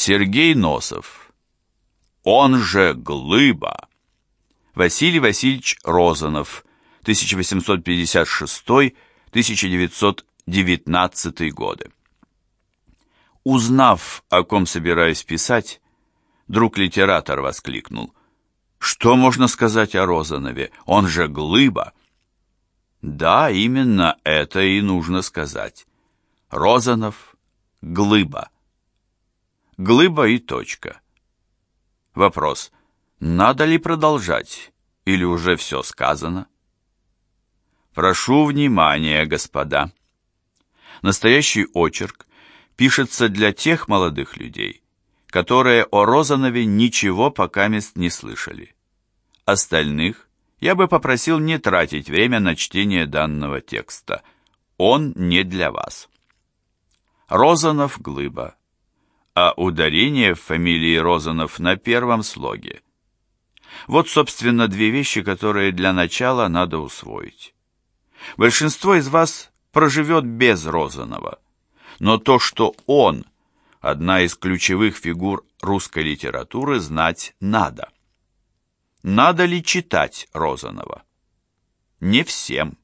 Сергей Носов. Он же Глыба. Василий Васильевич Розанов. 1856-1919 годы. Узнав, о ком собираюсь писать, друг-литератор воскликнул. «Что можно сказать о Розанове? Он же глыба!» Да, именно это и нужно сказать. Розанов — глыба. Глыба и точка. Вопрос, надо ли продолжать, или уже все сказано? Прошу внимания, господа. Настоящий очерк пишется для тех молодых людей, которые о Розанове ничего пока мест не слышали. Остальных я бы попросил не тратить время на чтение данного текста. Он не для вас. Розанов Глыба. А ударение в фамилии Розанов на первом слоге. Вот, собственно, две вещи, которые для начала надо усвоить. Большинство из вас проживет без Розанова, но то, что он – одна из ключевых фигур русской литературы, знать надо. Надо ли читать Розанова? Не всем.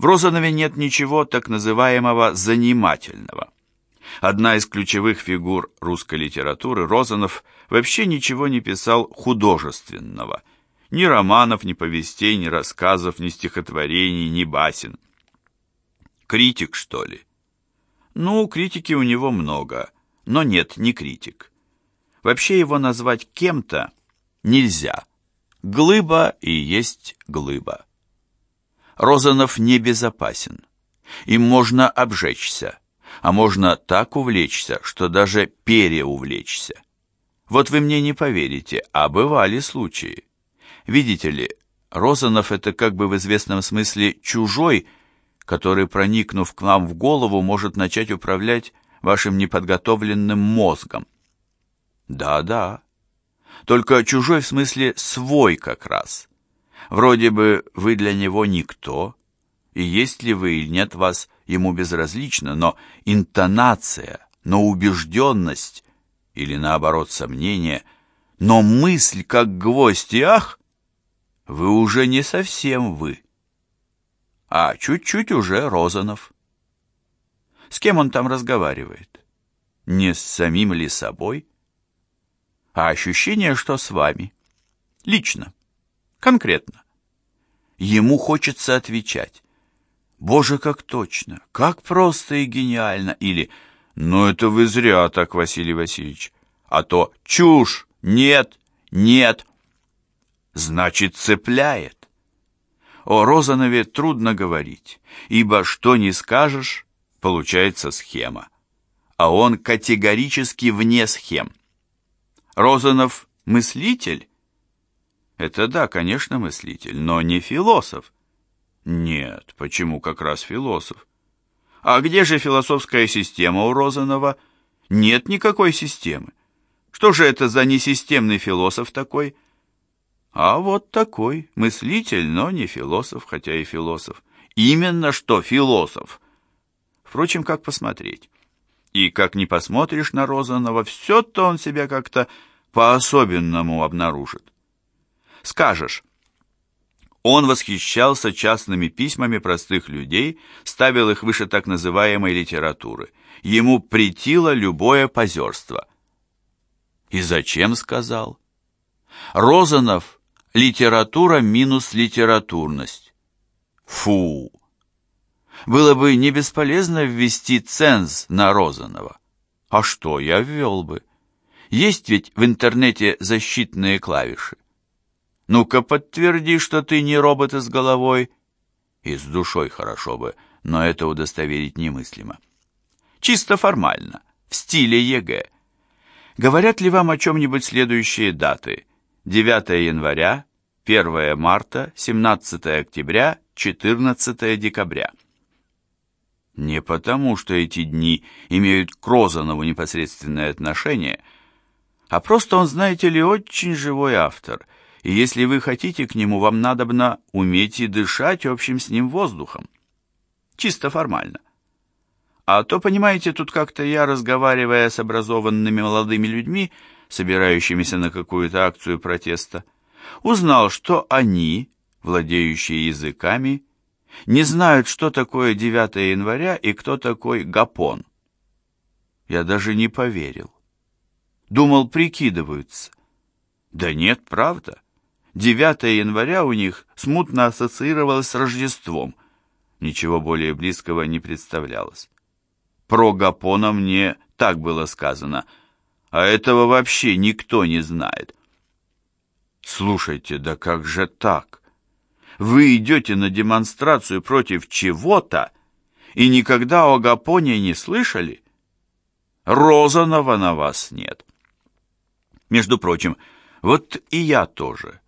В Розанове нет ничего так называемого «занимательного». Одна из ключевых фигур русской литературы, Розанов, вообще ничего не писал художественного. Ни романов, ни повестей, ни рассказов, ни стихотворений, ни басен. Критик, что ли? Ну, критики у него много, но нет, не критик. Вообще его назвать кем-то – нельзя. Глыба и есть глыба. Розанов небезопасен. Им можно обжечься, а можно так увлечься, что даже переувлечься. Вот вы мне не поверите, а бывали случаи. Видите ли, Розанов это как бы в известном смысле чужой, который, проникнув к нам в голову, может начать управлять вашим неподготовленным мозгом. Да-да, только чужой в смысле свой как раз. Вроде бы вы для него никто, и есть ли вы или нет вас ему безразлично, но интонация, но убежденность, или наоборот сомнение, но мысль как гвоздь и ах, вы уже не совсем вы, а чуть-чуть уже Розанов. С кем он там разговаривает? Не с самим ли собой? а ощущение, что с вами. Лично, конкретно. Ему хочется отвечать. «Боже, как точно! Как просто и гениально!» Или «Ну это вы зря так, Василий Васильевич!» А то «Чушь! Нет! Нет!» Значит, цепляет. О Розанове трудно говорить, ибо что не скажешь, получается схема. А он категорически вне схем. Розанов мыслитель? Это да, конечно, мыслитель, но не философ. Нет, почему как раз философ? А где же философская система у Розанова? Нет никакой системы. Что же это за несистемный философ такой? А вот такой, мыслитель, но не философ, хотя и философ. Именно что философ. Впрочем, как посмотреть? И как ни посмотришь на Розанова, все-то он себя как-то по-особенному обнаружит. Скажешь, он восхищался частными письмами простых людей, ставил их выше так называемой литературы. Ему притило любое позерство. И зачем сказал? Розанов – литература минус литературность. Фу! Было бы не бесполезно ввести ценз на Розанова. А что я ввел бы? Есть ведь в интернете защитные клавиши. Ну-ка подтверди, что ты не робот с головой. И с душой хорошо бы, но это удостоверить немыслимо. Чисто формально, в стиле ЕГЭ. Говорят ли вам о чем-нибудь следующие даты? 9 января, 1 марта, 17 октября, 14 декабря. Не потому, что эти дни имеют к Розанову непосредственное отношение, а просто он, знаете ли, очень живой автор, и если вы хотите к нему, вам надобно уметь и дышать общим с ним воздухом. Чисто формально. А то, понимаете, тут как-то я, разговаривая с образованными молодыми людьми, собирающимися на какую-то акцию протеста, узнал, что они, владеющие языками, не знают, что такое 9 января и кто такой Гапон. Я даже не поверил. Думал, прикидываются. Да нет, правда. 9 января у них смутно ассоциировалось с Рождеством. Ничего более близкого не представлялось. Про Гапона мне так было сказано, а этого вообще никто не знает. Слушайте, да как же так? Вы идете на демонстрацию против чего-то и никогда о Гапоне не слышали? Розанова на вас нет. Между прочим, вот и я тоже.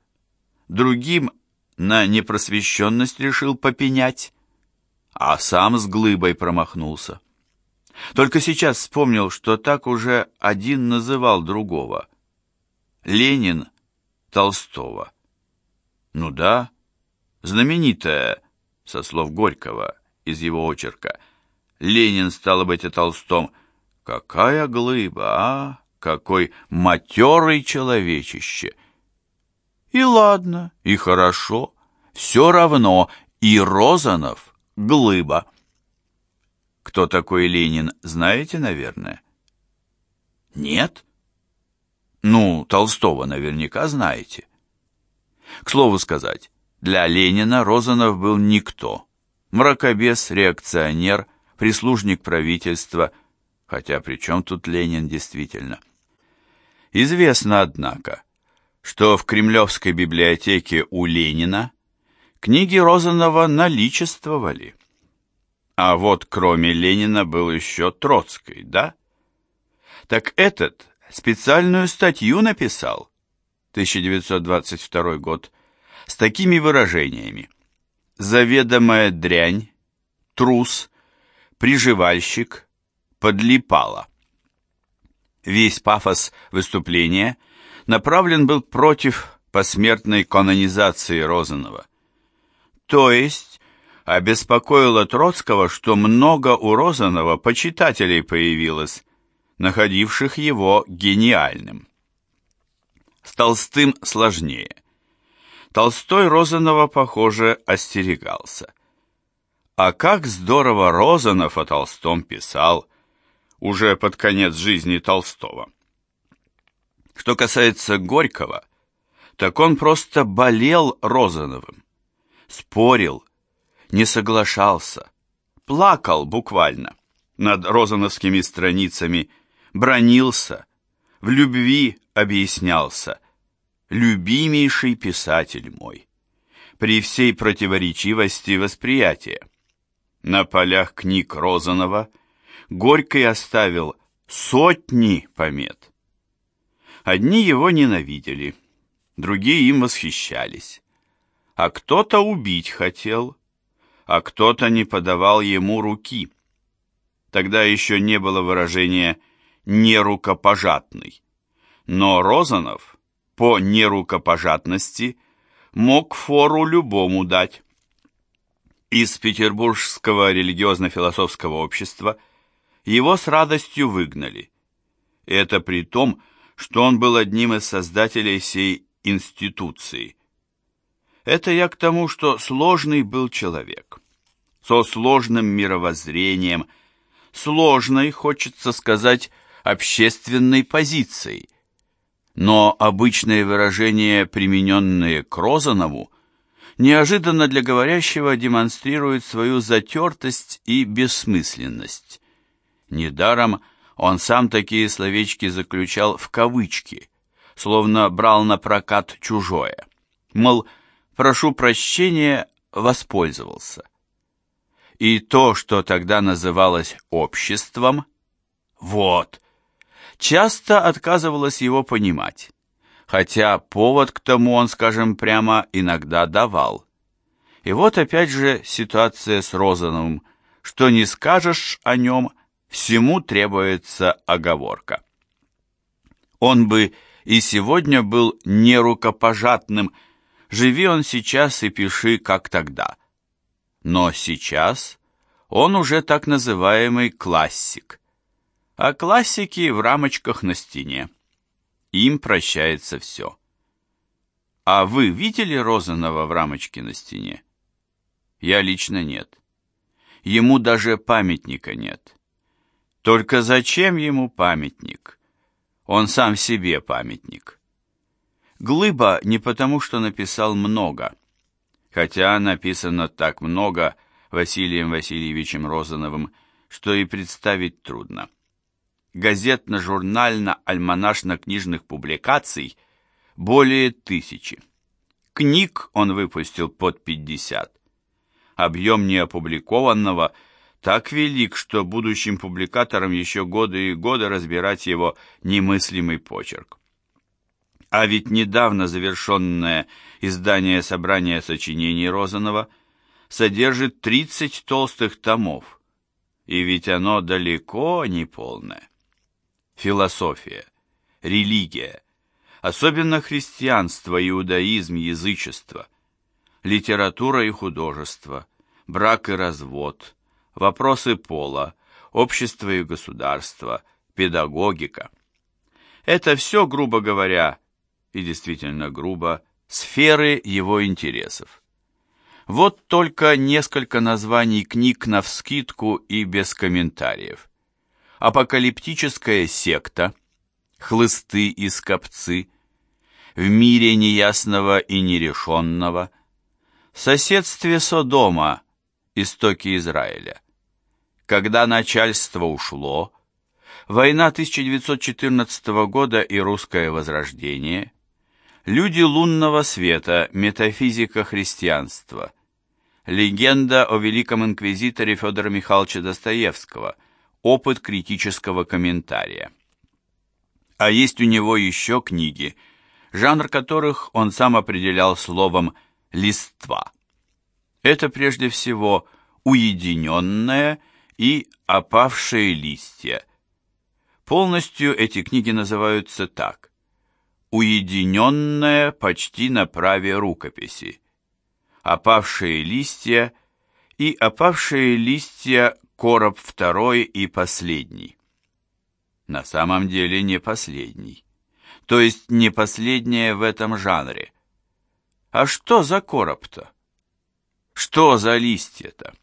Другим на непросвещенность решил попенять, а сам с глыбой промахнулся. Только сейчас вспомнил, что так уже один называл другого. Ленин Толстого. Ну да, знаменитая, со слов Горького, из его очерка. Ленин, стало быть, о Толстом. Какая глыба, а? Какой матерый человечище! И ладно, и хорошо, все равно, и Розанов — глыба. Кто такой Ленин, знаете, наверное? Нет? Ну, Толстого наверняка знаете. К слову сказать, для Ленина Розанов был никто. Мракобес, реакционер, прислужник правительства, хотя при чем тут Ленин действительно? Известно, однако, что в Кремлевской библиотеке у Ленина книги Розанова наличествовали. А вот кроме Ленина был еще Троцкий, да? Так этот специальную статью написал, 1922 год, с такими выражениями. Заведомая дрянь, трус, приживальщик, подлипала. Весь пафос выступления направлен был против посмертной канонизации Розанова. То есть обеспокоило Троцкого, что много у Розанова почитателей появилось, находивших его гениальным. С Толстым сложнее. Толстой Розанова, похоже, остерегался. А как здорово Розанов о Толстом писал, уже под конец жизни Толстого. Что касается Горького, так он просто болел Розановым, спорил, не соглашался, плакал буквально над розановскими страницами бронился, в любви объяснялся. Любимейший писатель мой, при всей противоречивости восприятия. На полях книг Розанова Горький оставил сотни помет. Одни его ненавидели, другие им восхищались. А кто-то убить хотел, а кто-то не подавал ему руки. Тогда еще не было выражения нерукопожатный. Но Розанов по нерукопожатности мог фору любому дать. Из Петербургского религиозно-философского общества его с радостью выгнали. Это при том, что он был одним из создателей сей институции. Это я к тому, что сложный был человек, со сложным мировоззрением, сложной, хочется сказать, общественной позицией. Но обычные выражения, примененные к Розанову, неожиданно для говорящего демонстрируют свою затертость и бессмысленность. Недаром он сам такие словечки заключал в кавычки, словно брал на прокат чужое. Мол, прошу прощения, воспользовался. И то, что тогда называлось обществом, вот, часто отказывалась его понимать, хотя повод к тому он, скажем прямо, иногда давал. И вот опять же ситуация с Розановым, что не скажешь о нем, всему требуется оговорка. Он бы и сегодня был нерукопожатным, живи он сейчас и пиши, как тогда. Но сейчас он уже так называемый классик. А классики в рамочках на стене. Им прощается все. А вы видели Розанова в рамочке на стене? Я лично нет. Ему даже памятника нет. Только зачем ему памятник? Он сам себе памятник. Глыба не потому, что написал много, хотя написано так много Василием Васильевичем Розановым, что и представить трудно. Газетно-журнально-альманашно-книжных публикаций более тысячи. Книг он выпустил под 50. Объем неопубликованного так велик, что будущим публикаторам еще годы и годы разбирать его немыслимый почерк. А ведь недавно завершенное издание собрания сочинений Розанова содержит 30 толстых томов, и ведь оно далеко не полное. Философия, религия, особенно христианство, иудаизм, язычество, литература и художество, брак и развод, вопросы пола, общество и государство, педагогика. Это все, грубо говоря, и действительно грубо, сферы его интересов. Вот только несколько названий книг навскидку и без комментариев. Апокалиптическая секта, хлысты и скопцы, в мире неясного и нерешенного, в соседстве Содома, истоки Израиля. Когда начальство ушло, война 1914 года и русское возрождение – Люди лунного света, метафизика христианства. Легенда о великом инквизиторе Федора Михайловича Достоевского. Опыт критического комментария. А есть у него еще книги, жанр которых он сам определял словом «листва». Это прежде всего уединенное и опавшие листья. Полностью эти книги называются так уединенная почти на праве рукописи. Опавшие листья и опавшие листья короб второй и последний. На самом деле не последний. То есть не последнее в этом жанре. А что за короб-то? Что за листья-то?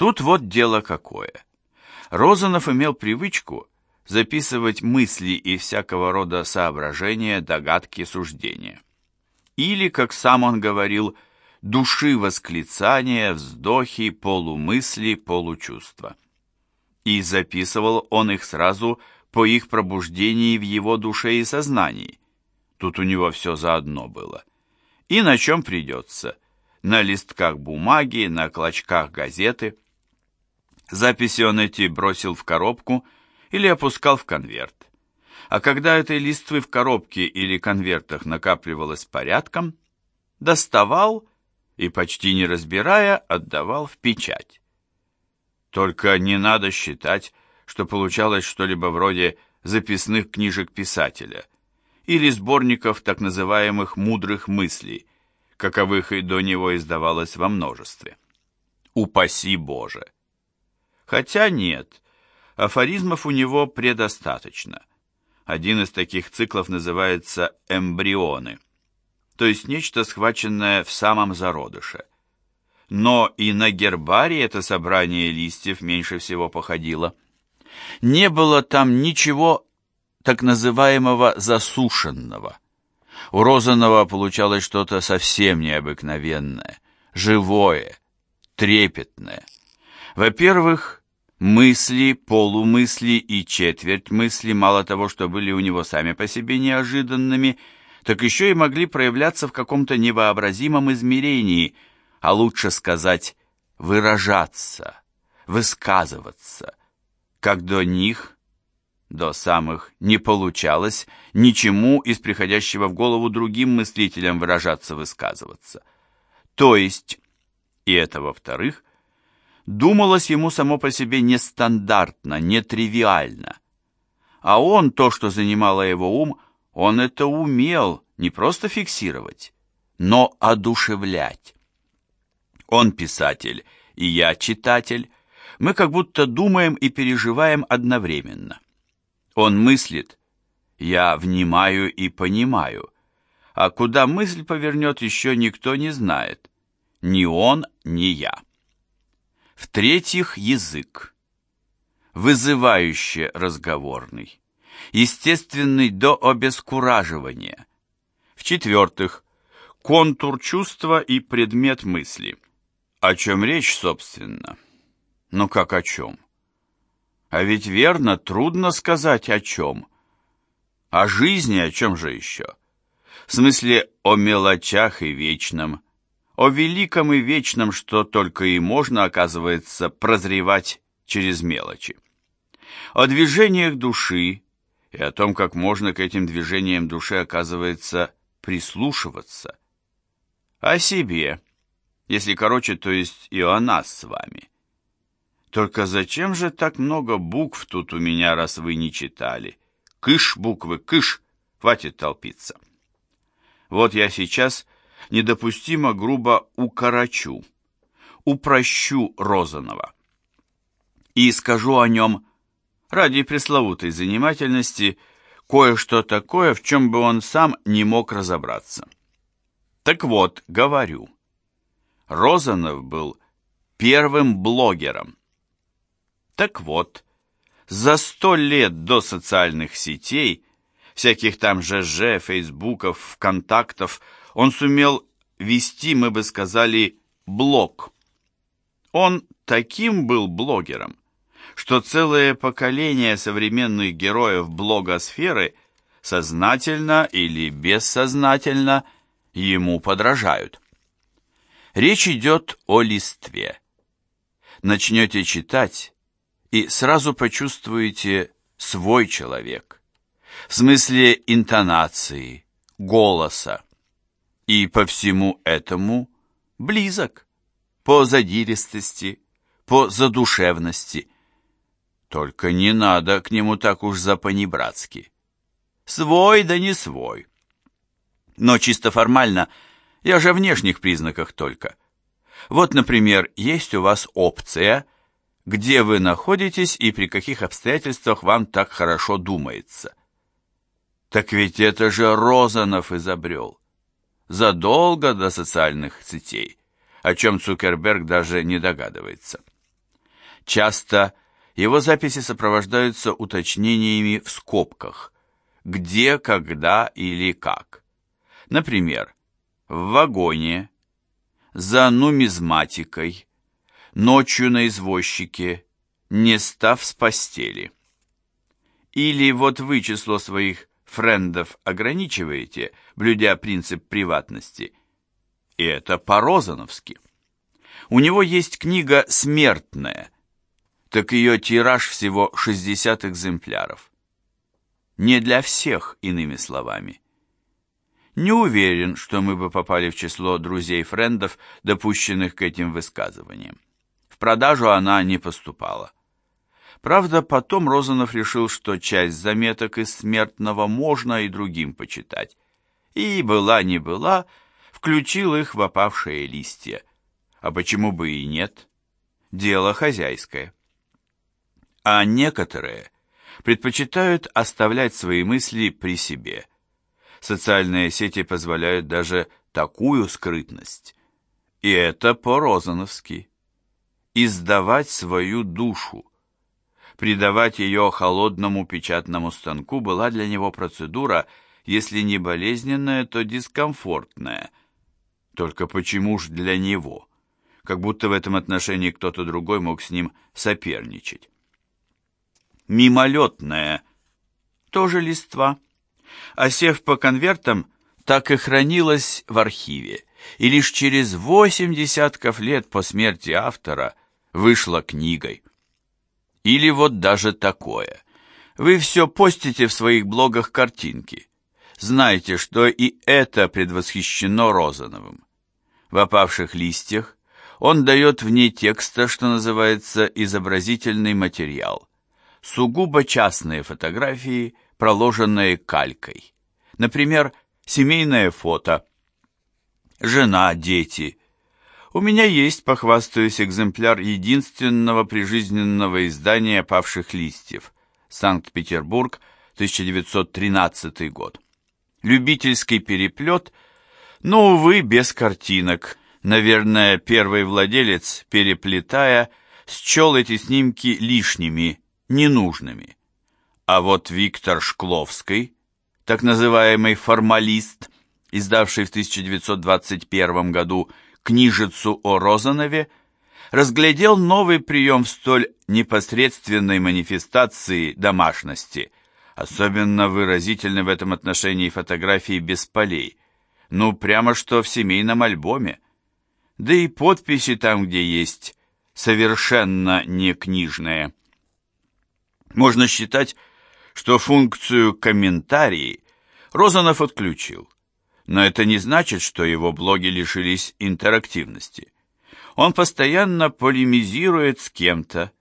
Тут вот дело какое. Розанов имел привычку записывать мысли и всякого рода соображения, догадки, суждения. Или, как сам он говорил, души восклицания, вздохи, полумысли, получувства. И записывал он их сразу по их пробуждении в его душе и сознании. Тут у него все заодно было. И на чем придется? На листках бумаги, на клочках газеты. Записи он эти бросил в коробку – или опускал в конверт. А когда этой листвы в коробке или конвертах накапливалось порядком, доставал и, почти не разбирая, отдавал в печать. Только не надо считать, что получалось что-либо вроде записных книжек писателя или сборников так называемых «мудрых мыслей», каковых и до него издавалось во множестве. Упаси Боже! Хотя нет, Афоризмов у него предостаточно. Один из таких циклов называется «эмбрионы», то есть нечто схваченное в самом зародыше. Но и на гербарий это собрание листьев меньше всего походило. Не было там ничего так называемого засушенного. У Розанова получалось что-то совсем необыкновенное, живое, трепетное. Во-первых, Мысли, полумысли и четверть мысли мало того, что были у него сами по себе неожиданными, так еще и могли проявляться в каком-то невообразимом измерении, а лучше сказать, выражаться, высказываться, как до них, до самых, не получалось ничему из приходящего в голову другим мыслителям выражаться, высказываться. То есть, и это во-вторых, думалось ему само по себе нестандартно, нетривиально. А он, то, что занимало его ум, он это умел не просто фиксировать, но одушевлять. Он писатель и я читатель, мы как будто думаем и переживаем одновременно. Он мыслит, я внимаю и понимаю, а куда мысль повернет, еще никто не знает, ни он, ни я. В-третьих, язык. Вызывающе разговорный, естественный до обескураживания. В-четвертых, контур чувства и предмет мысли. О чем речь, собственно? Ну как о чем? А ведь верно, трудно сказать о чем. О жизни о чем же еще? В смысле о мелочах и вечном, о великом и вечном, что только и можно, оказывается, прозревать через мелочи. О движениях души и о том, как можно к этим движениям души, оказывается, прислушиваться. О себе, если короче, то есть и о нас с вами. Только зачем же так много букв тут у меня, раз вы не читали? Кыш буквы, кыш, хватит толпиться. Вот я сейчас недопустимо грубо укорочу, упрощу Розанова. И скажу о нем, ради пресловутой занимательности, кое-что такое, в чем бы он сам не мог разобраться. Так вот, говорю, Розанов был первым блогером. Так вот, за сто лет до социальных сетей, всяких там ЖЖ, Фейсбуков, ВКонтактов, он сумел вести, мы бы сказали, блог. Он таким был блогером, что целое поколение современных героев блогосферы сознательно или бессознательно ему подражают. Речь идет о листве. Начнете читать и сразу почувствуете свой человек. В смысле интонации, голоса и по всему этому близок, по задиристости, по задушевности. Только не надо к нему так уж запанибратски. Свой да не свой. Но чисто формально, я же о внешних признаках только. Вот, например, есть у вас опция, где вы находитесь и при каких обстоятельствах вам так хорошо думается. Так ведь это же Розанов изобрел задолго до социальных сетей, о чем Цукерберг даже не догадывается. Часто его записи сопровождаются уточнениями в скобках «где», «когда» или «как». Например, в вагоне, за нумизматикой, ночью на извозчике, не став с постели. Или вот вы число своих френдов ограничиваете, блюдя принцип приватности. И это по-розановски. У него есть книга «Смертная», так ее тираж всего 60 экземпляров. Не для всех, иными словами. Не уверен, что мы бы попали в число друзей-френдов, допущенных к этим высказываниям. В продажу она не поступала. Правда, потом Розанов решил, что часть заметок из смертного можно и другим почитать. И была не была, включил их в опавшие листья. А почему бы и нет? Дело хозяйское. А некоторые предпочитают оставлять свои мысли при себе. Социальные сети позволяют даже такую скрытность. И это по-розановски. Издавать свою душу Придавать ее холодному печатному станку была для него процедура, если не болезненная, то дискомфортная. Только почему ж для него? Как будто в этом отношении кто-то другой мог с ним соперничать. Мимолетная, тоже листва, осев по конвертам, так и хранилась в архиве, и лишь через восемь десятков лет по смерти автора вышла книгой. Или вот даже такое. Вы все постите в своих блогах картинки. Знаете, что и это предвосхищено Розановым. В опавших листьях он дает вне текста, что называется, изобразительный материал. Сугубо частные фотографии, проложенные калькой. Например, семейное фото. Жена, дети. У меня есть, похвастаюсь, экземпляр единственного прижизненного издания «Павших листьев». Санкт-Петербург, 1913 год. Любительский переплет, но, увы, без картинок. Наверное, первый владелец, переплетая, счел эти снимки лишними, ненужными. А вот Виктор Шкловский, так называемый формалист, издавший в 1921 году книжицу о Розанове, разглядел новый прием в столь непосредственной манифестации домашности. Особенно выразительны в этом отношении фотографии без полей. Ну, прямо что в семейном альбоме. Да и подписи там, где есть, совершенно не книжные. Можно считать, что функцию комментарии Розанов отключил. Но это не значит, что его блоги лишились интерактивности. Он постоянно полемизирует с кем-то,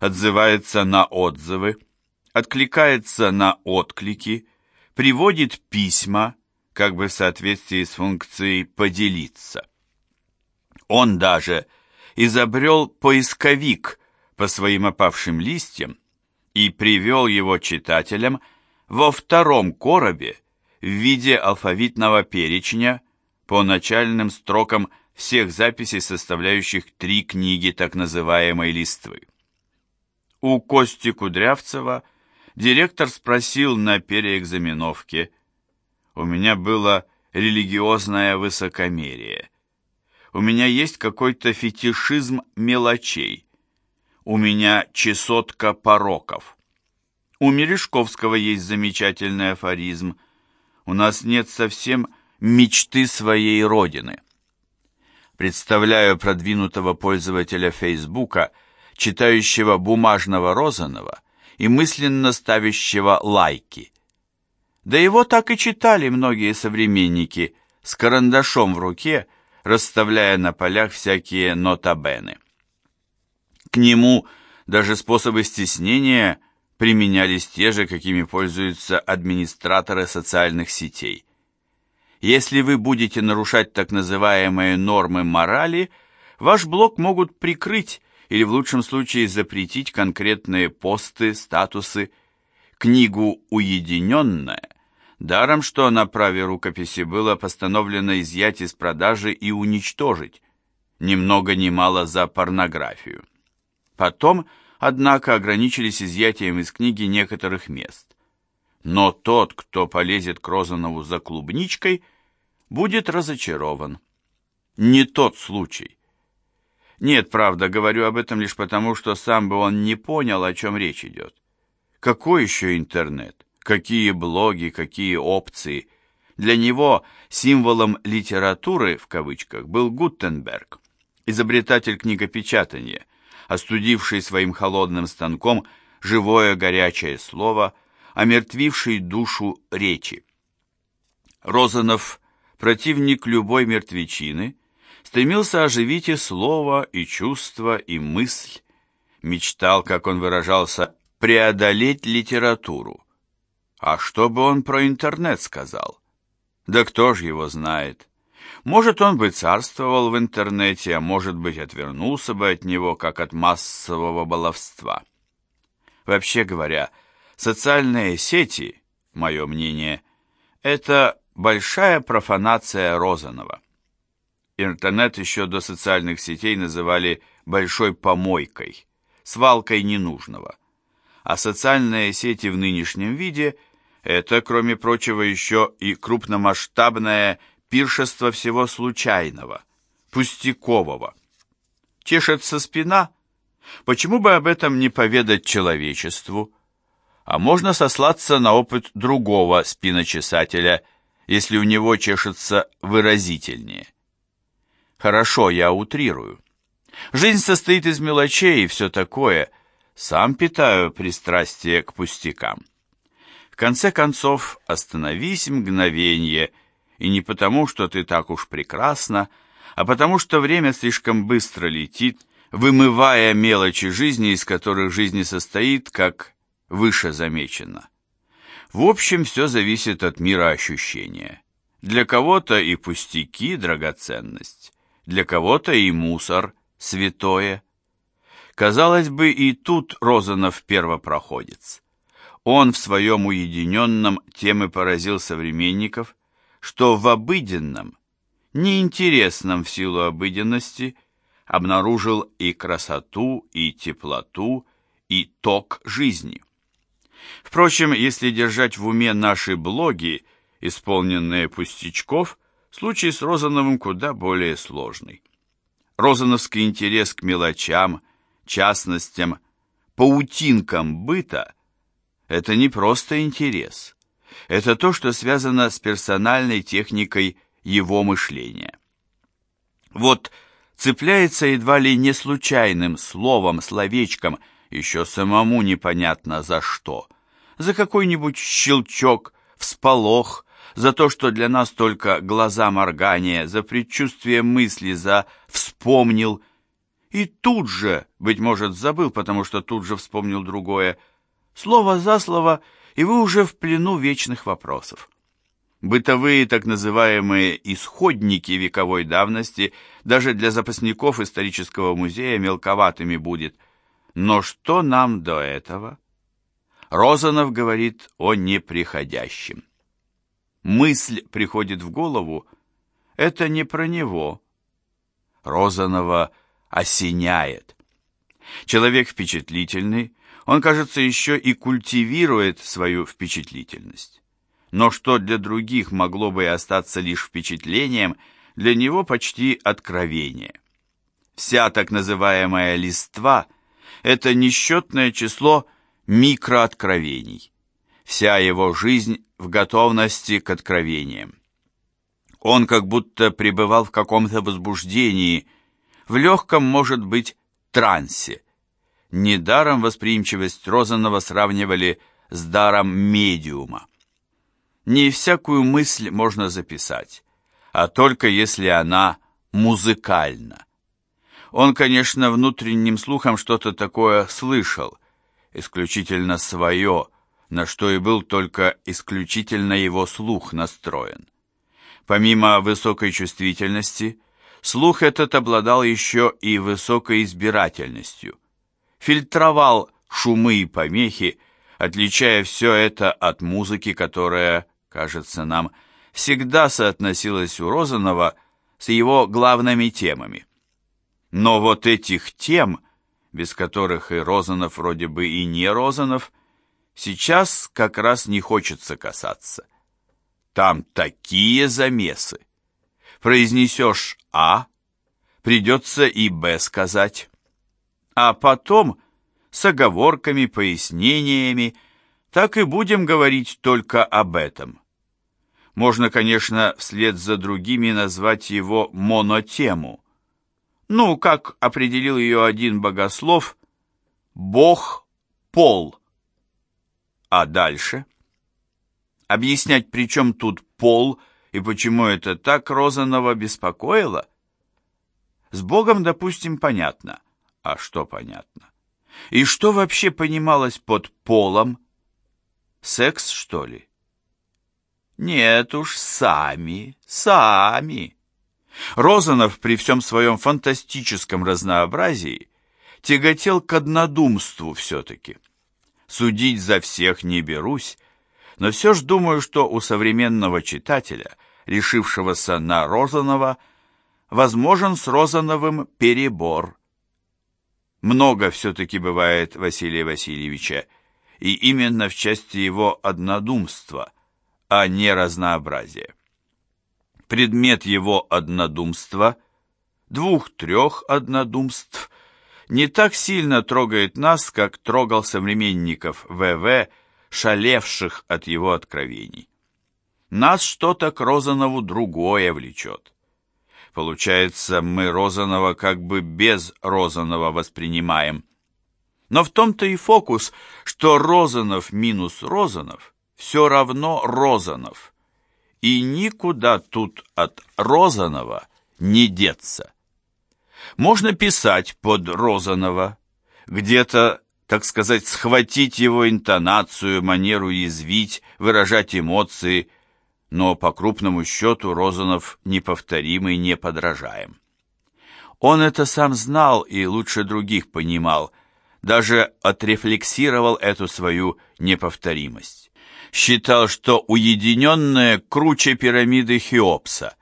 отзывается на отзывы, откликается на отклики, приводит письма, как бы в соответствии с функцией «поделиться». Он даже изобрел поисковик по своим опавшим листьям и привел его читателям во втором коробе в виде алфавитного перечня по начальным строкам всех записей, составляющих три книги так называемой листвы. У Кости Кудрявцева директор спросил на переэкзаменовке, «У меня было религиозное высокомерие. У меня есть какой-то фетишизм мелочей. У меня чесотка пороков». У Мережковского есть замечательный афоризм – у нас нет совсем мечты своей родины. Представляю продвинутого пользователя Фейсбука, читающего бумажного Розанова и мысленно ставящего лайки. Да его так и читали многие современники с карандашом в руке, расставляя на полях всякие нотабены. К нему даже способы стеснения применялись те же, какими пользуются администраторы социальных сетей. Если вы будете нарушать так называемые нормы морали, ваш блог могут прикрыть или в лучшем случае запретить конкретные посты, статусы. Книгу «Уединенная» даром что на праве рукописи было постановлено изъять из продажи и уничтожить, ни много ни мало за порнографию. Потом – однако ограничились изъятием из книги некоторых мест. Но тот, кто полезет к Розанову за клубничкой, будет разочарован. Не тот случай. Нет, правда, говорю об этом лишь потому, что сам бы он не понял, о чем речь идет. Какой еще интернет? Какие блоги, какие опции? Для него символом «литературы» в кавычках был Гутенберг, изобретатель книгопечатания – остудивший своим холодным станком живое горячее слово, омертвивший душу речи. Розанов, противник любой мертвечины, стремился оживить и слово, и чувство, и мысль, мечтал, как он выражался, преодолеть литературу. А что бы он про интернет сказал? Да кто ж его знает? Может, он бы царствовал в интернете, а может быть, отвернулся бы от него, как от массового баловства. Вообще говоря, социальные сети, мое мнение, это большая профанация Розанова. Интернет еще до социальных сетей называли «большой помойкой», свалкой ненужного. А социальные сети в нынешнем виде – это, кроме прочего, еще и крупномасштабная пиршество всего случайного, пустякового. Чешется спина? Почему бы об этом не поведать человечеству? А можно сослаться на опыт другого спиночесателя, если у него чешется выразительнее. Хорошо, я утрирую. Жизнь состоит из мелочей и все такое. Сам питаю пристрастие к пустякам. В конце концов, остановись мгновенье и не потому, что ты так уж прекрасна, а потому что время слишком быстро летит, вымывая мелочи жизни, из которых жизнь состоит, как выше замечено. В общем, все зависит от мира ощущения. Для кого-то и пустяки – драгоценность, для кого-то и мусор святое. Казалось бы, и тут Розанов первопроходец. Он в своем уединенном тем и поразил современников, что в обыденном, неинтересном в силу обыденности, обнаружил и красоту, и теплоту, и ток жизни. Впрочем, если держать в уме наши блоги, исполненные пустячков, случай с Розановым куда более сложный. Розановский интерес к мелочам, частностям, паутинкам быта – это не просто интерес. Это то, что связано с персональной техникой его мышления. Вот цепляется едва ли не случайным словом, словечком, еще самому непонятно за что. За какой-нибудь щелчок, всполох, за то, что для нас только глаза моргания, за предчувствие мысли, за «вспомнил», и тут же, быть может, забыл, потому что тут же вспомнил другое, слово за слово, и вы уже в плену вечных вопросов. Бытовые так называемые «исходники» вековой давности даже для запасников исторического музея мелковатыми будет. Но что нам до этого? Розанов говорит о неприходящем. Мысль приходит в голову, это не про него. Розанова – осеняет. Человек впечатлительный, он, кажется, еще и культивирует свою впечатлительность. Но что для других могло бы и остаться лишь впечатлением, для него почти откровение. Вся так называемая листва – это несчетное число микрооткровений. Вся его жизнь в готовности к откровениям. Он как будто пребывал в каком-то возбуждении – в легком, может быть, трансе. Недаром восприимчивость Розанова сравнивали с даром медиума. Не всякую мысль можно записать, а только если она музыкальна. Он, конечно, внутренним слухом что-то такое слышал, исключительно свое, на что и был только исключительно его слух настроен. Помимо высокой чувствительности, Слух этот обладал еще и высокой избирательностью. Фильтровал шумы и помехи, отличая все это от музыки, которая, кажется нам, всегда соотносилась у Розанова с его главными темами. Но вот этих тем, без которых и Розанов вроде бы и не Розанов, сейчас как раз не хочется касаться. Там такие замесы произнесешь «А», придется и «Б» сказать. А потом, с оговорками, пояснениями, так и будем говорить только об этом. Можно, конечно, вслед за другими назвать его монотему. Ну, как определил ее один богослов, «Бог – пол». А дальше? Объяснять, при чем тут пол – и почему это так Розанова беспокоило? С Богом, допустим, понятно. А что понятно? И что вообще понималось под полом? Секс, что ли? Нет уж, сами, сами. Розанов при всем своем фантастическом разнообразии тяготел к однодумству все-таки. Судить за всех не берусь, но все ж думаю, что у современного читателя решившегося на Розанова, возможен с Розановым перебор. Много все-таки бывает Василия Васильевича, и именно в части его однодумства, а не разнообразия. Предмет его однодумства, двух-трех однодумств, не так сильно трогает нас, как трогал современников ВВ, шалевших от его откровений. Нас что-то к Розанову другое влечет. Получается, мы Розанова как бы без Розанова воспринимаем. Но в том-то и фокус, что Розанов минус Розанов все равно Розанов. И никуда тут от Розанова не деться. Можно писать под Розанова, где-то, так сказать, схватить его интонацию, манеру язвить, выражать эмоции – но по крупному счету Розанов неповторимый, неподражаем. Он это сам знал и лучше других понимал, даже отрефлексировал эту свою неповторимость. Считал, что уединенное круче пирамиды Хеопса,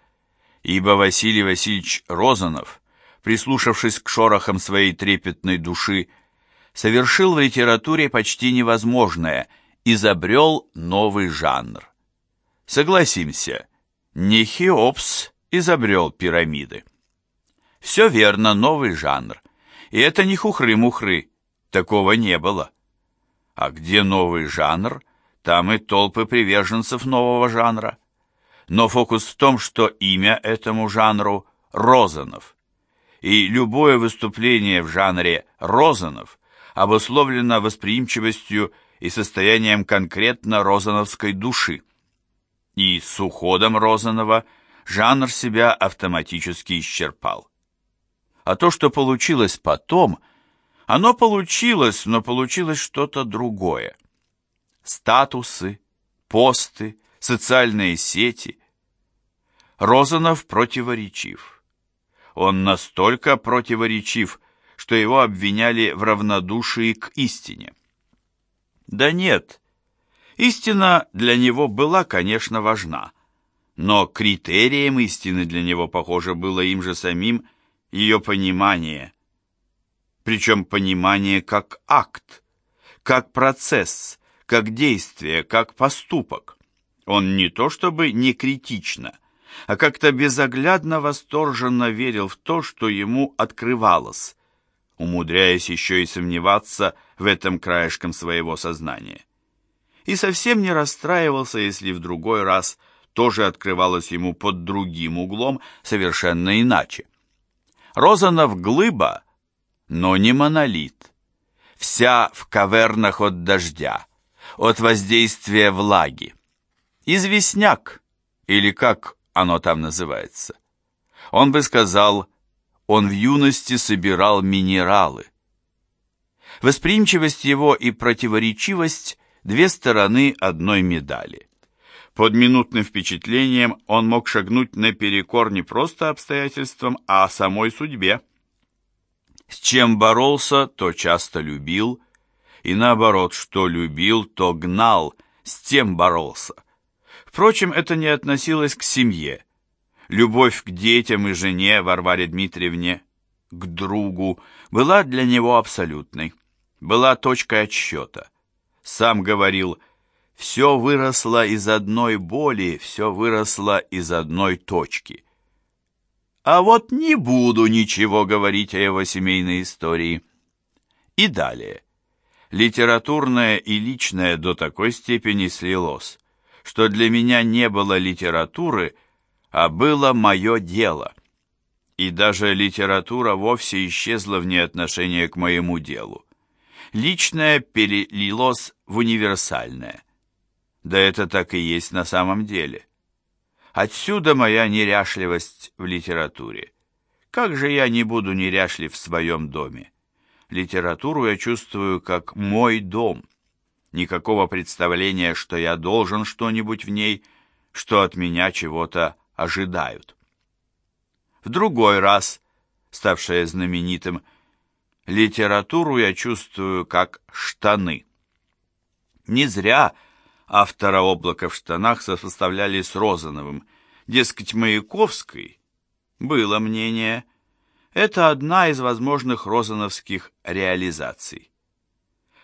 ибо Василий Васильевич Розанов, прислушавшись к шорохам своей трепетной души, совершил в литературе почти невозможное, изобрел новый жанр. Согласимся, не Хеопс изобрел пирамиды. Все верно, новый жанр. И это не хухры-мухры, такого не было. А где новый жанр, там и толпы приверженцев нового жанра. Но фокус в том, что имя этому жанру – Розанов. И любое выступление в жанре Розанов обусловлено восприимчивостью и состоянием конкретно розановской души. И с уходом Розанова жанр себя автоматически исчерпал. А то, что получилось потом, оно получилось, но получилось что-то другое. Статусы, посты, социальные сети. Розанов противоречив. Он настолько противоречив, что его обвиняли в равнодушии к истине. Да нет, истина для него была, конечно, важна, но критерием истины для него, похоже, было им же самим ее понимание. Причем понимание как акт, как процесс, как действие, как поступок. Он не то чтобы не критично, а как-то безоглядно восторженно верил в то, что ему открывалось, умудряясь еще и сомневаться в этом краешком своего сознания. И совсем не расстраивался, если в другой раз тоже открывалось ему под другим углом совершенно иначе. Розанов глыба, но не монолит. Вся в кавернах от дождя, от воздействия влаги. Известняк, или как оно там называется. Он бы сказал, он в юности собирал минералы. Восприимчивость его и противоречивость – две стороны одной медали. Под минутным впечатлением он мог шагнуть наперекор не просто обстоятельствам, а самой судьбе. С чем боролся, то часто любил, и наоборот, что любил, то гнал, с тем боролся. Впрочем, это не относилось к семье. Любовь к детям и жене Варваре Дмитриевне, к другу, была для него абсолютной, была точкой отсчета. Сам говорил – все выросло из одной боли, все выросло из одной точки. А вот не буду ничего говорить о его семейной истории. И далее. Литературное и личное до такой степени слилось, что для меня не было литературы, а было мое дело. И даже литература вовсе исчезла вне отношения к моему делу. Личное перелилось в универсальное – да это так и есть на самом деле. Отсюда моя неряшливость в литературе. Как же я не буду неряшлив в своем доме? Литературу я чувствую как мой дом. Никакого представления, что я должен что-нибудь в ней, что от меня чего-то ожидают. В другой раз, ставшая знаменитым, литературу я чувствую как штаны. Не зря автора «Облака в штанах» сопоставляли с Розановым. Дескать, Маяковской, было мнение, это одна из возможных розановских реализаций.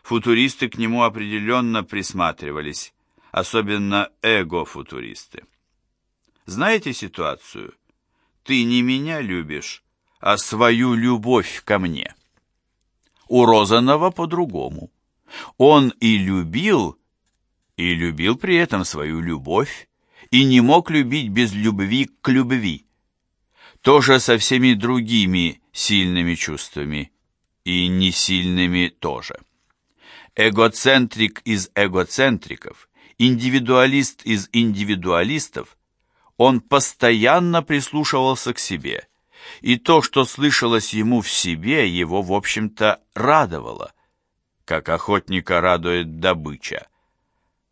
Футуристы к нему определенно присматривались, особенно эго-футуристы. Знаете ситуацию? Ты не меня любишь, а свою любовь ко мне. У Розанова по-другому. Он и любил, и любил при этом свою любовь, и не мог любить без любви к любви. Тоже со всеми другими сильными чувствами, и несильными тоже. Эгоцентрик из эгоцентриков, индивидуалист из индивидуалистов, он постоянно прислушивался к себе, и то, что слышалось ему в себе, его, в общем-то, радовало, как охотника радует добыча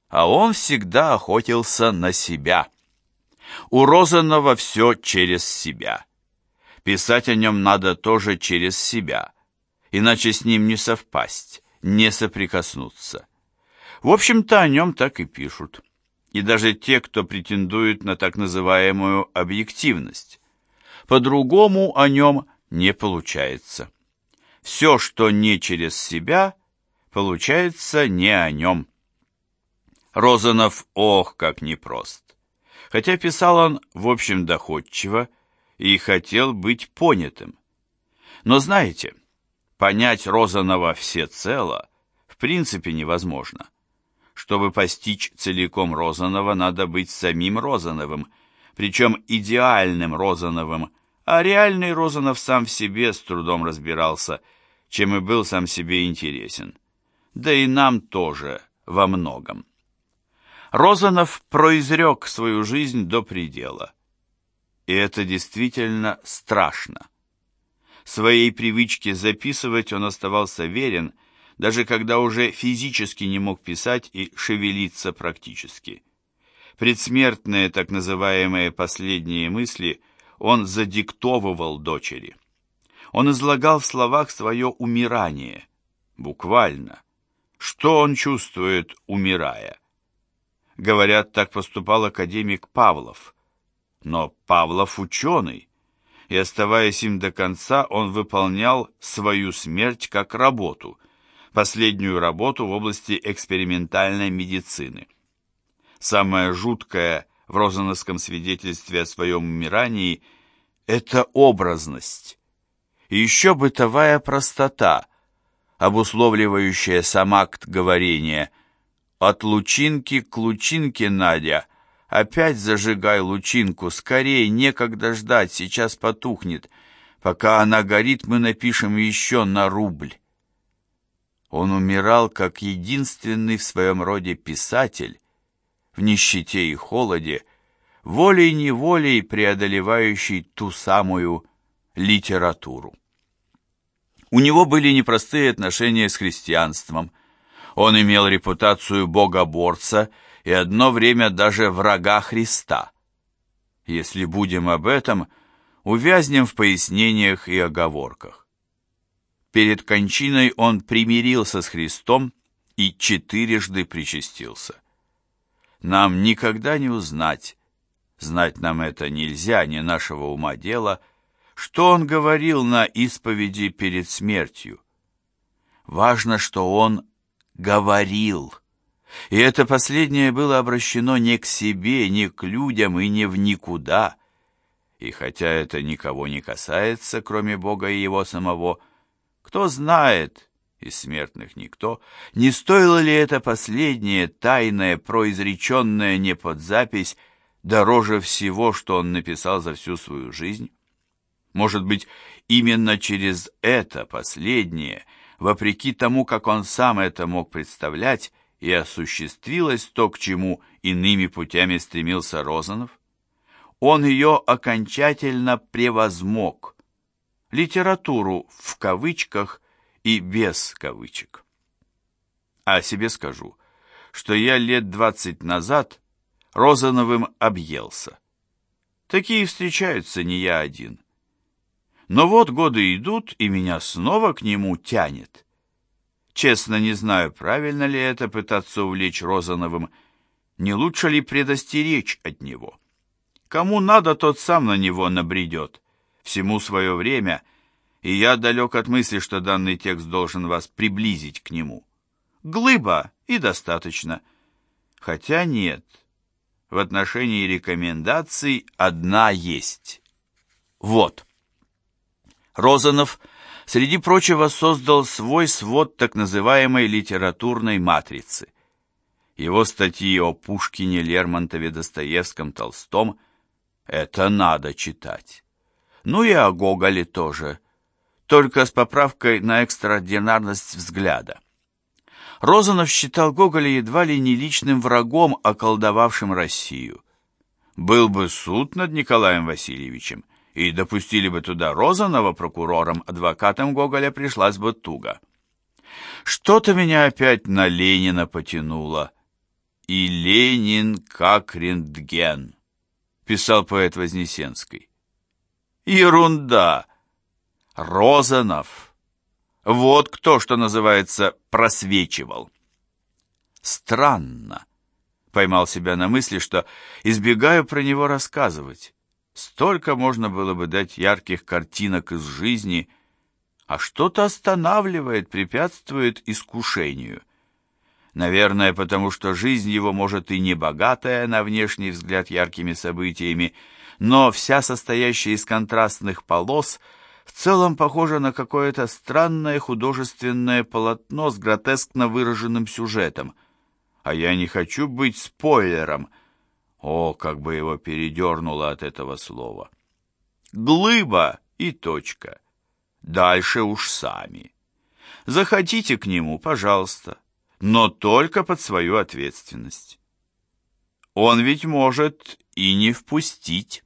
а он всегда охотился на себя. У Розанова все через себя. Писать о нем надо тоже через себя, иначе с ним не совпасть, не соприкоснуться. В общем-то, о нем так и пишут. И даже те, кто претендует на так называемую объективность. По-другому о нем не получается. Все, что не через себя, получается не о нем. Розанов, ох, как непрост. Хотя писал он, в общем, доходчиво и хотел быть понятым. Но знаете, понять Розанова всецело в принципе невозможно. Чтобы постичь целиком Розанова, надо быть самим Розановым, причем идеальным Розановым, а реальный Розанов сам в себе с трудом разбирался, чем и был сам себе интересен. Да и нам тоже во многом. Розанов произрек свою жизнь до предела. И это действительно страшно. Своей привычке записывать он оставался верен, даже когда уже физически не мог писать и шевелиться практически. Предсмертные так называемые последние мысли он задиктовывал дочери. Он излагал в словах свое умирание, буквально. Что он чувствует, умирая? Говорят, так поступал академик Павлов. Но Павлов ученый, и, оставаясь им до конца, он выполнял свою смерть как работу, последнюю работу в области экспериментальной медицины. Самое жуткое в Розановском свидетельстве о своем умирании – это образность. И еще бытовая простота, обусловливающая сам акт говорения – от лучинки к лучинке, Надя. Опять зажигай лучинку, скорее, некогда ждать, сейчас потухнет. Пока она горит, мы напишем еще на рубль. Он умирал как единственный в своем роде писатель, в нищете и холоде, волей-неволей преодолевающий ту самую литературу. У него были непростые отношения с христианством – он имел репутацию богоборца и одно время даже врага Христа. Если будем об этом, увязнем в пояснениях и оговорках. Перед кончиной он примирился с Христом и четырежды причастился. Нам никогда не узнать, знать нам это нельзя, не нашего ума дело, что он говорил на исповеди перед смертью. Важно, что он говорил. И это последнее было обращено не к себе, не к людям и не в никуда. И хотя это никого не касается, кроме Бога и Его самого, кто знает, из смертных никто, не стоило ли это последнее, тайное, произреченное не под запись, дороже всего, что он написал за всю свою жизнь? Может быть, именно через это последнее – вопреки тому, как он сам это мог представлять, и осуществилось то, к чему иными путями стремился Розанов? Он ее окончательно превозмог. Литературу в кавычках и без кавычек. А себе скажу, что я лет двадцать назад Розановым объелся. Такие встречаются не я один. Но вот годы идут, и меня снова к нему тянет. Честно не знаю, правильно ли это пытаться увлечь Розановым, не лучше ли предостеречь от него. Кому надо, тот сам на него набредет. Всему свое время, и я далек от мысли, что данный текст должен вас приблизить к нему. Глыба и достаточно. Хотя нет, в отношении рекомендаций одна есть. Вот. Розанов, среди прочего, создал свой свод так называемой литературной матрицы. Его статьи о Пушкине, Лермонтове, Достоевском, Толстом – это надо читать. Ну и о Гоголе тоже, только с поправкой на экстраординарность взгляда. Розанов считал Гоголя едва ли не личным врагом, околдовавшим Россию. Был бы суд над Николаем Васильевичем – и допустили бы туда Розанова прокурором, адвокатом Гоголя пришлась бы туго. Что-то меня опять на Ленина потянуло. И Ленин как рентген, писал поэт Вознесенский. Ерунда! Розанов! Вот кто, что называется, просвечивал. Странно. Поймал себя на мысли, что избегаю про него рассказывать. Столько можно было бы дать ярких картинок из жизни, а что-то останавливает, препятствует искушению. Наверное, потому что жизнь его, может, и не богатая на внешний взгляд яркими событиями, но вся состоящая из контрастных полос в целом похожа на какое-то странное художественное полотно с гротескно выраженным сюжетом. А я не хочу быть спойлером. О, как бы его передернуло от этого слова. Глыба и точка. Дальше уж сами. Захотите к нему, пожалуйста но только под свою ответственность. Он ведь может и не впустить.